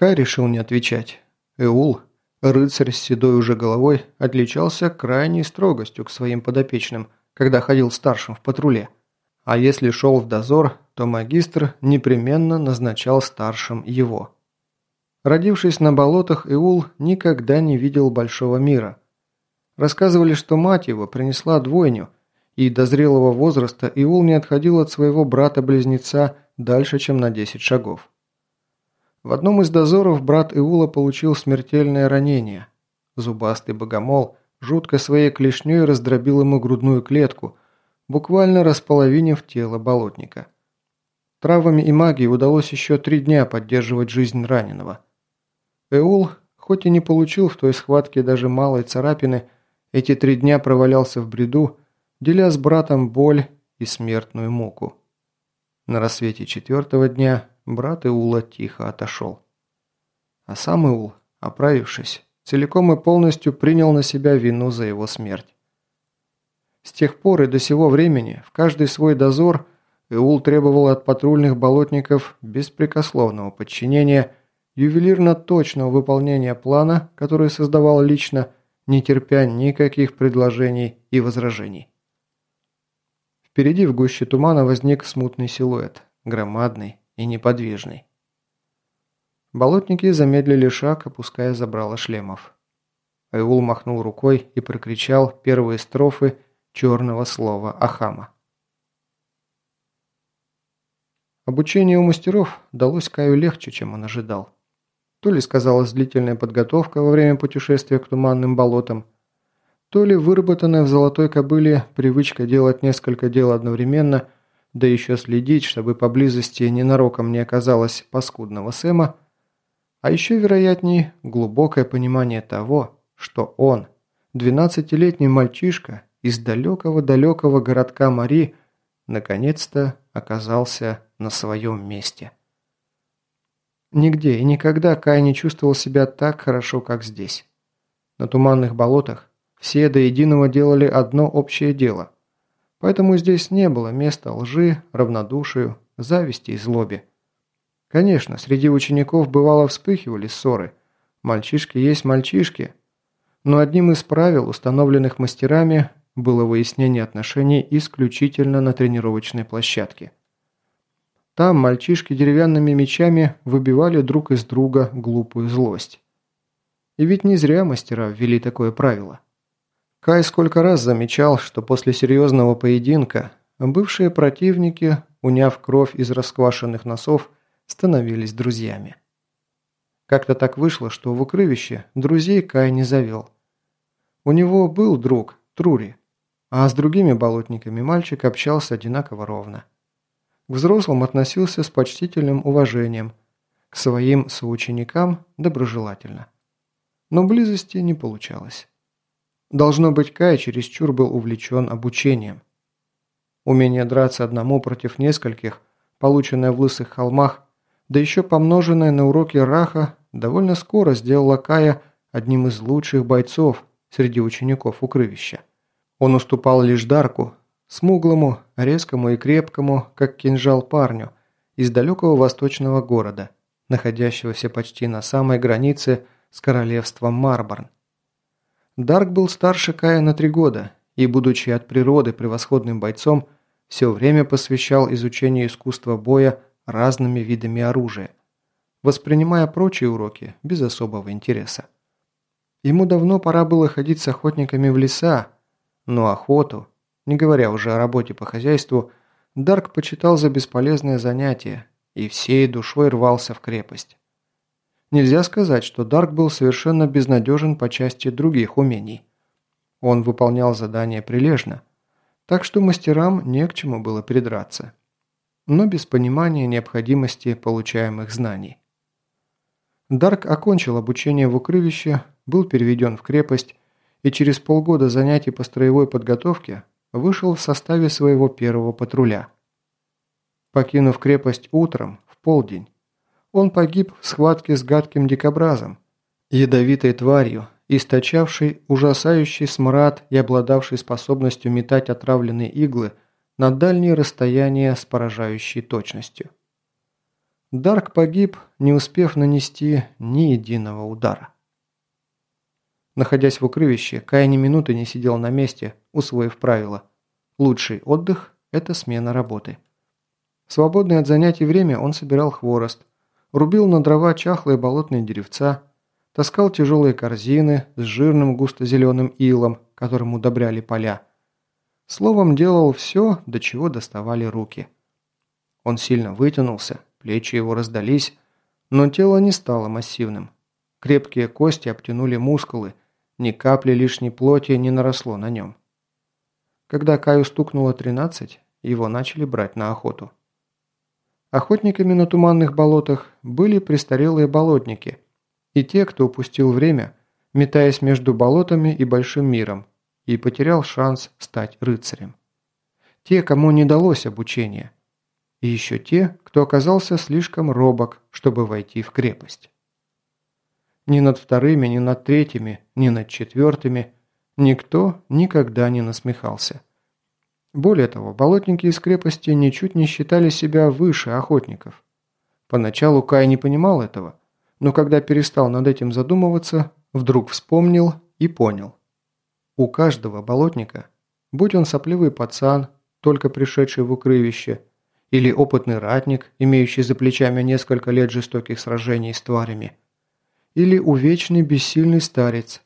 Кай решил не отвечать. Эул, рыцарь с седой уже головой, отличался крайней строгостью к своим подопечным, когда ходил старшим в патруле. А если шел в дозор, то магистр непременно назначал старшим его. Родившись на болотах, Иул никогда не видел большого мира. Рассказывали, что мать его принесла двойню, и до зрелого возраста Иул не отходил от своего брата-близнеца дальше, чем на 10 шагов. В одном из дозоров брат Иула получил смертельное ранение. Зубастый богомол жутко своей клешней раздробил ему грудную клетку, буквально располовинив тело болотника. Травами и магией удалось еще три дня поддерживать жизнь раненого. Эул, хоть и не получил в той схватке даже малой царапины, эти три дня провалялся в бреду, деля с братом боль и смертную муку. На рассвете четвертого дня брат Иула тихо отошел. А сам Иул, оправившись, целиком и полностью принял на себя вину за его смерть. С тех пор и до сего времени в каждый свой дозор Иул требовал от патрульных болотников беспрекословного подчинения, ювелирно точного выполнения плана, который создавал лично, не терпя никаких предложений и возражений. Впереди в гуще тумана возник смутный силуэт, громадный, и неподвижный. Болотники замедлили шаг, опуская забрало шлемов. Айул махнул рукой и прокричал первые строфы черного слова Ахама. Обучение у мастеров далось Каю легче, чем он ожидал. То ли сказалась длительная подготовка во время путешествия к туманным болотам, то ли выработанная в золотой кобыле привычка делать несколько дел одновременно – да еще следить, чтобы поблизости ненароком не оказалось паскудного Сэма, а еще вероятнее глубокое понимание того, что он, двенадцатилетний мальчишка из далекого-далекого городка Мари, наконец-то оказался на своем месте. Нигде и никогда Кай не чувствовал себя так хорошо, как здесь. На туманных болотах все до единого делали одно общее дело – Поэтому здесь не было места лжи, равнодушию, зависти и злобе. Конечно, среди учеников бывало вспыхивали ссоры. Мальчишки есть мальчишки. Но одним из правил, установленных мастерами, было выяснение отношений исключительно на тренировочной площадке. Там мальчишки деревянными мечами выбивали друг из друга глупую злость. И ведь не зря мастера ввели такое правило. Кай сколько раз замечал, что после серьезного поединка бывшие противники, уняв кровь из расквашенных носов, становились друзьями. Как-то так вышло, что в укрывище друзей Кай не завел. У него был друг, Трури, а с другими болотниками мальчик общался одинаково ровно. К взрослым относился с почтительным уважением, к своим соученикам доброжелательно. Но близости не получалось. Должно быть, Кай чересчур был увлечен обучением. Умение драться одному против нескольких, полученное в лысых холмах, да еще помноженное на уроки Раха, довольно скоро сделало Кая одним из лучших бойцов среди учеников укрывища. Он уступал лишь Дарку, смуглому, резкому и крепкому, как кинжал парню, из далекого восточного города, находящегося почти на самой границе с королевством Марборн. Дарк был старше Кая на три года и, будучи от природы превосходным бойцом, все время посвящал изучению искусства боя разными видами оружия, воспринимая прочие уроки без особого интереса. Ему давно пора было ходить с охотниками в леса, но охоту, не говоря уже о работе по хозяйству, Дарк почитал за бесполезное занятие и всей душой рвался в крепость. Нельзя сказать, что Дарк был совершенно безнадежен по части других умений. Он выполнял задания прилежно, так что мастерам не к чему было придраться. Но без понимания необходимости получаемых знаний. Дарк окончил обучение в укрывище, был переведен в крепость и через полгода занятий по строевой подготовке вышел в составе своего первого патруля. Покинув крепость утром, в полдень, он погиб в схватке с гадким дикобразом, ядовитой тварью, источавшей ужасающий смрад и обладавшей способностью метать отравленные иглы на дальние расстояния с поражающей точностью. Дарк погиб, не успев нанести ни единого удара. Находясь в укрывище, Кай ни минуты не сидел на месте, усвоив правило. Лучший отдых – это смена работы. В свободное от занятий время он собирал хворост, рубил на дрова чахлые болотные деревца, таскал тяжелые корзины с жирным густо-зеленым илом, которым удобряли поля. Словом, делал все, до чего доставали руки. Он сильно вытянулся, плечи его раздались, но тело не стало массивным. Крепкие кости обтянули мускулы, ни капли лишней плоти не наросло на нем. Когда Каю стукнуло 13, его начали брать на охоту. Охотниками на туманных болотах были престарелые болотники и те, кто упустил время, метаясь между болотами и большим миром, и потерял шанс стать рыцарем. Те, кому не далось обучение. И еще те, кто оказался слишком робок, чтобы войти в крепость. Ни над вторыми, ни над третьими, ни над четвертыми никто никогда не насмехался. Более того, болотники из крепости ничуть не считали себя выше охотников. Поначалу Кай не понимал этого, но когда перестал над этим задумываться, вдруг вспомнил и понял. У каждого болотника, будь он сопливый пацан, только пришедший в укрывище, или опытный ратник, имеющий за плечами несколько лет жестоких сражений с тварями, или увечный бессильный старец.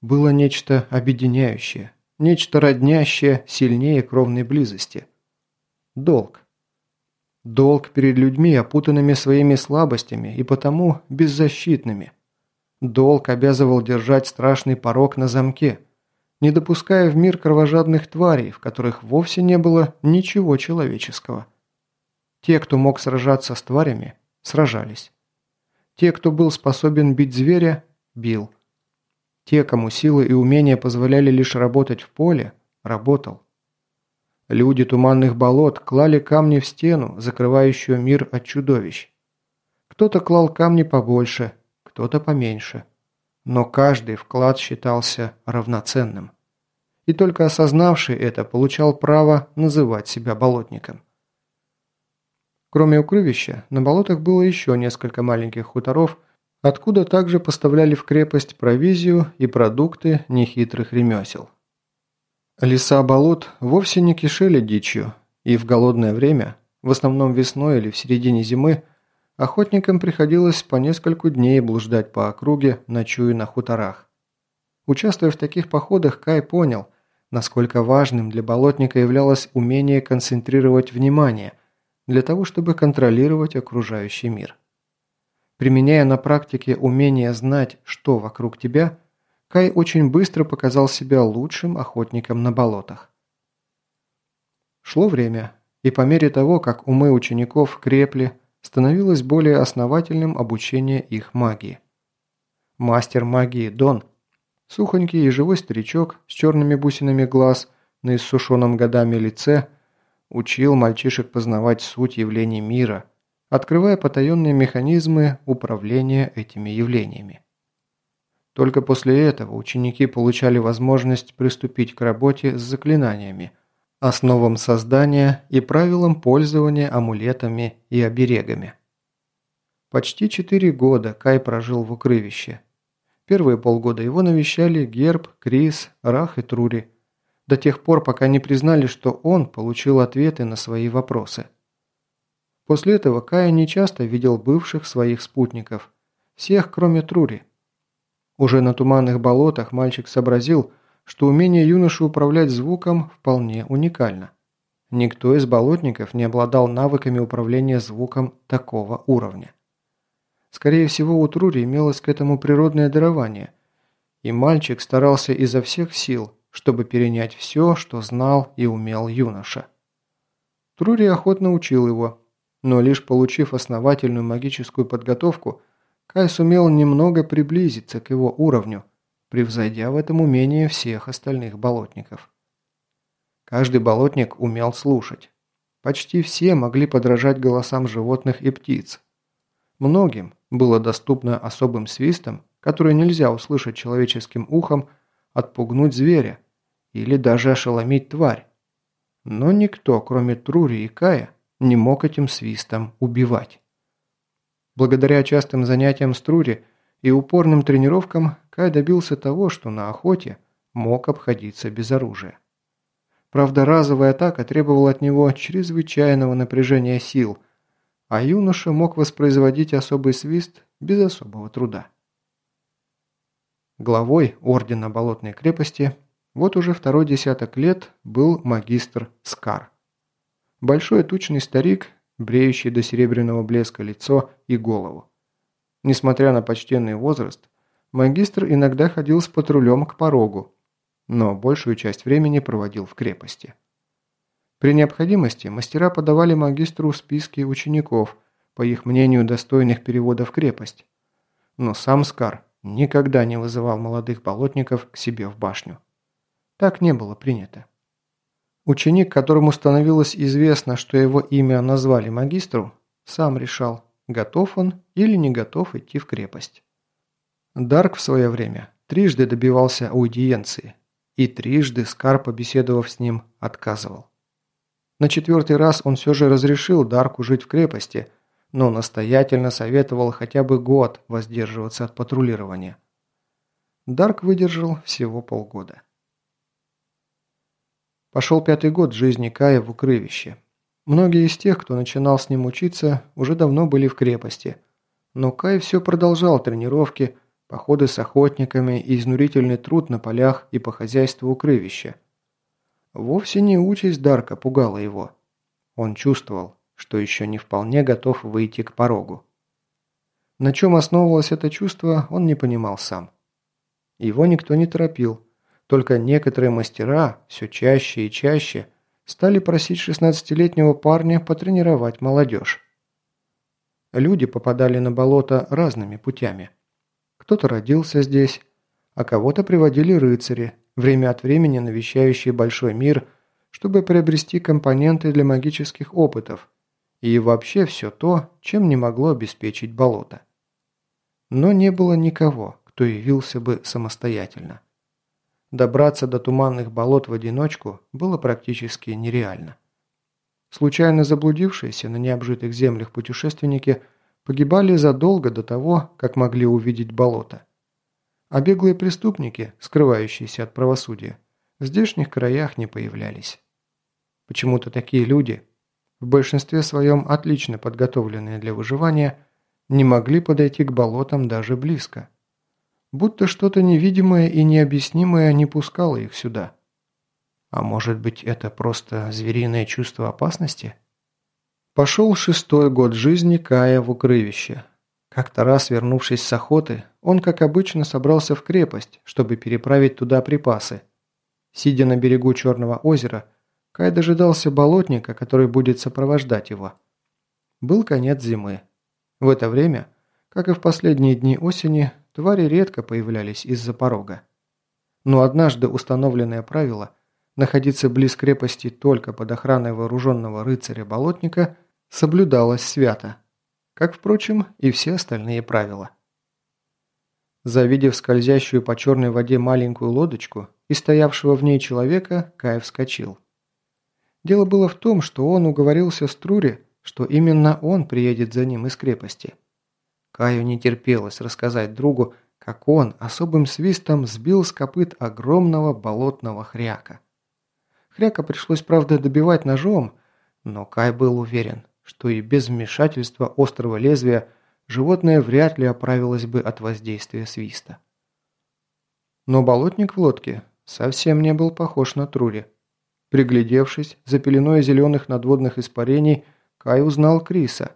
Было нечто объединяющее, нечто роднящее сильнее кровной близости. Долг. Долг перед людьми, опутанными своими слабостями и потому беззащитными. Долг обязывал держать страшный порог на замке, не допуская в мир кровожадных тварей, в которых вовсе не было ничего человеческого. Те, кто мог сражаться с тварями, сражались. Те, кто был способен бить зверя, бил. Те, кому силы и умения позволяли лишь работать в поле, работал. Люди туманных болот клали камни в стену, закрывающую мир от чудовищ. Кто-то клал камни побольше, кто-то поменьше. Но каждый вклад считался равноценным. И только осознавший это получал право называть себя болотником. Кроме укрывища, на болотах было еще несколько маленьких хуторов, откуда также поставляли в крепость провизию и продукты нехитрых ремесел. Леса болот вовсе не кишели дичью, и в голодное время, в основном весной или в середине зимы, охотникам приходилось по нескольку дней блуждать по округе, ночуя на хуторах. Участвуя в таких походах, Кай понял, насколько важным для болотника являлось умение концентрировать внимание, для того, чтобы контролировать окружающий мир. Применяя на практике умение знать, что вокруг тебя, Кай очень быстро показал себя лучшим охотником на болотах. Шло время, и по мере того, как умы учеников крепли, становилось более основательным обучение их магии. Мастер магии Дон, сухонький и живой старичок с черными бусинами глаз на иссушенном годами лице – учил мальчишек познавать суть явлений мира, открывая потаенные механизмы управления этими явлениями. Только после этого ученики получали возможность приступить к работе с заклинаниями, основам создания и правилам пользования амулетами и оберегами. Почти четыре года Кай прожил в укрывище. Первые полгода его навещали Герб, Крис, Рах и Трури – до тех пор, пока не признали, что он получил ответы на свои вопросы. После этого Кая нечасто видел бывших своих спутников, всех, кроме Трури. Уже на туманных болотах мальчик сообразил, что умение юноши управлять звуком вполне уникально. Никто из болотников не обладал навыками управления звуком такого уровня. Скорее всего, у Трури имелось к этому природное дарование, и мальчик старался изо всех сил – чтобы перенять все, что знал и умел юноша. Трури охотно учил его, но лишь получив основательную магическую подготовку, Кай сумел немного приблизиться к его уровню, превзойдя в этом умение всех остальных болотников. Каждый болотник умел слушать. Почти все могли подражать голосам животных и птиц. Многим было доступно особым свистом, который нельзя услышать человеческим ухом, отпугнуть зверя или даже ошеломить тварь. Но никто, кроме Трури и Кая, не мог этим свистом убивать. Благодаря частым занятиям с Трури и упорным тренировкам Кай добился того, что на охоте мог обходиться без оружия. Правда, разовая атака требовала от него чрезвычайного напряжения сил, а юноша мог воспроизводить особый свист без особого труда. Главой Ордена Болотной крепости вот уже второй десяток лет был магистр Скар. Большой тучный старик, бреющий до серебряного блеска лицо и голову. Несмотря на почтенный возраст, магистр иногда ходил с патрулем к порогу, но большую часть времени проводил в крепости. При необходимости мастера подавали магистру списки учеников, по их мнению, достойных перевода в крепость. Но сам Скар никогда не вызывал молодых болотников к себе в башню. Так не было принято. Ученик, которому становилось известно, что его имя назвали магистру, сам решал, готов он или не готов идти в крепость. Дарк в свое время трижды добивался аудиенции, и трижды Скар, побеседовав с ним, отказывал. На четвертый раз он все же разрешил Дарку жить в крепости, но настоятельно советовал хотя бы год воздерживаться от патрулирования. Дарк выдержал всего полгода. Пошел пятый год жизни Кая в укрывище. Многие из тех, кто начинал с ним учиться, уже давно были в крепости. Но Кай все продолжал тренировки, походы с охотниками и изнурительный труд на полях и по хозяйству укрывища. Вовсе не участь Дарка пугала его. Он чувствовал, что еще не вполне готов выйти к порогу. На чем основывалось это чувство, он не понимал сам. Его никто не торопил, только некоторые мастера все чаще и чаще стали просить 16-летнего парня потренировать молодежь. Люди попадали на болото разными путями – кто-то родился здесь, а кого-то приводили рыцари, время от времени навещающие большой мир, чтобы приобрести компоненты для магических опытов и вообще все то, чем не могло обеспечить болото. Но не было никого, кто явился бы самостоятельно. Добраться до туманных болот в одиночку было практически нереально. Случайно заблудившиеся на необжитых землях путешественники – погибали задолго до того, как могли увидеть болото. А беглые преступники, скрывающиеся от правосудия, в здешних краях не появлялись. Почему-то такие люди, в большинстве своем отлично подготовленные для выживания, не могли подойти к болотам даже близко. Будто что-то невидимое и необъяснимое не пускало их сюда. А может быть, это просто звериное чувство опасности? Пошел шестой год жизни Кая в укрывище. Как-то раз, вернувшись с охоты, он, как обычно, собрался в крепость, чтобы переправить туда припасы. Сидя на берегу Черного озера, Кай дожидался болотника, который будет сопровождать его. Был конец зимы. В это время, как и в последние дни осени, твари редко появлялись из-за порога. Но однажды установленное правило – находиться близ крепости только под охраной вооруженного рыцаря-болотника – соблюдалось свято, как, впрочем, и все остальные правила. Завидев скользящую по черной воде маленькую лодочку и стоявшего в ней человека, Кай вскочил. Дело было в том, что он уговорился с Трури, что именно он приедет за ним из крепости. Каю не терпелось рассказать другу, как он особым свистом сбил с копыт огромного болотного хряка. Хряка пришлось, правда, добивать ножом, но Кай был уверен, что и без вмешательства острого лезвия животное вряд ли оправилось бы от воздействия свиста. Но болотник в лодке совсем не был похож на Трури. Приглядевшись за пеленой зеленых надводных испарений, Кай узнал Криса.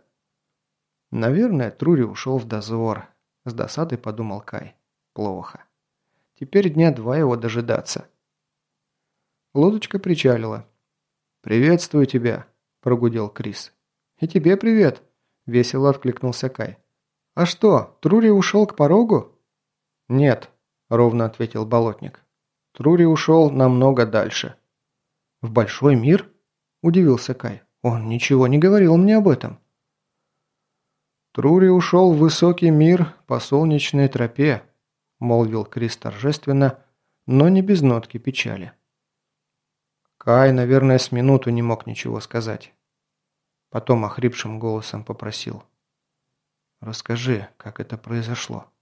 Наверное, Трури ушел в дозор. С досадой подумал Кай. Плохо. Теперь дня два его дожидаться. Лодочка причалила. «Приветствую тебя», – прогудел Крис. «И тебе привет!» – весело откликнулся Кай. «А что, Трури ушел к порогу?» «Нет», – ровно ответил болотник. «Трури ушел намного дальше». «В большой мир?» – удивился Кай. «Он ничего не говорил мне об этом». «Трури ушел в высокий мир по солнечной тропе», – молвил Крис торжественно, но не без нотки печали. Кай, наверное, с минуту не мог ничего сказать. Потом охрипшим голосом попросил. Расскажи, как это произошло».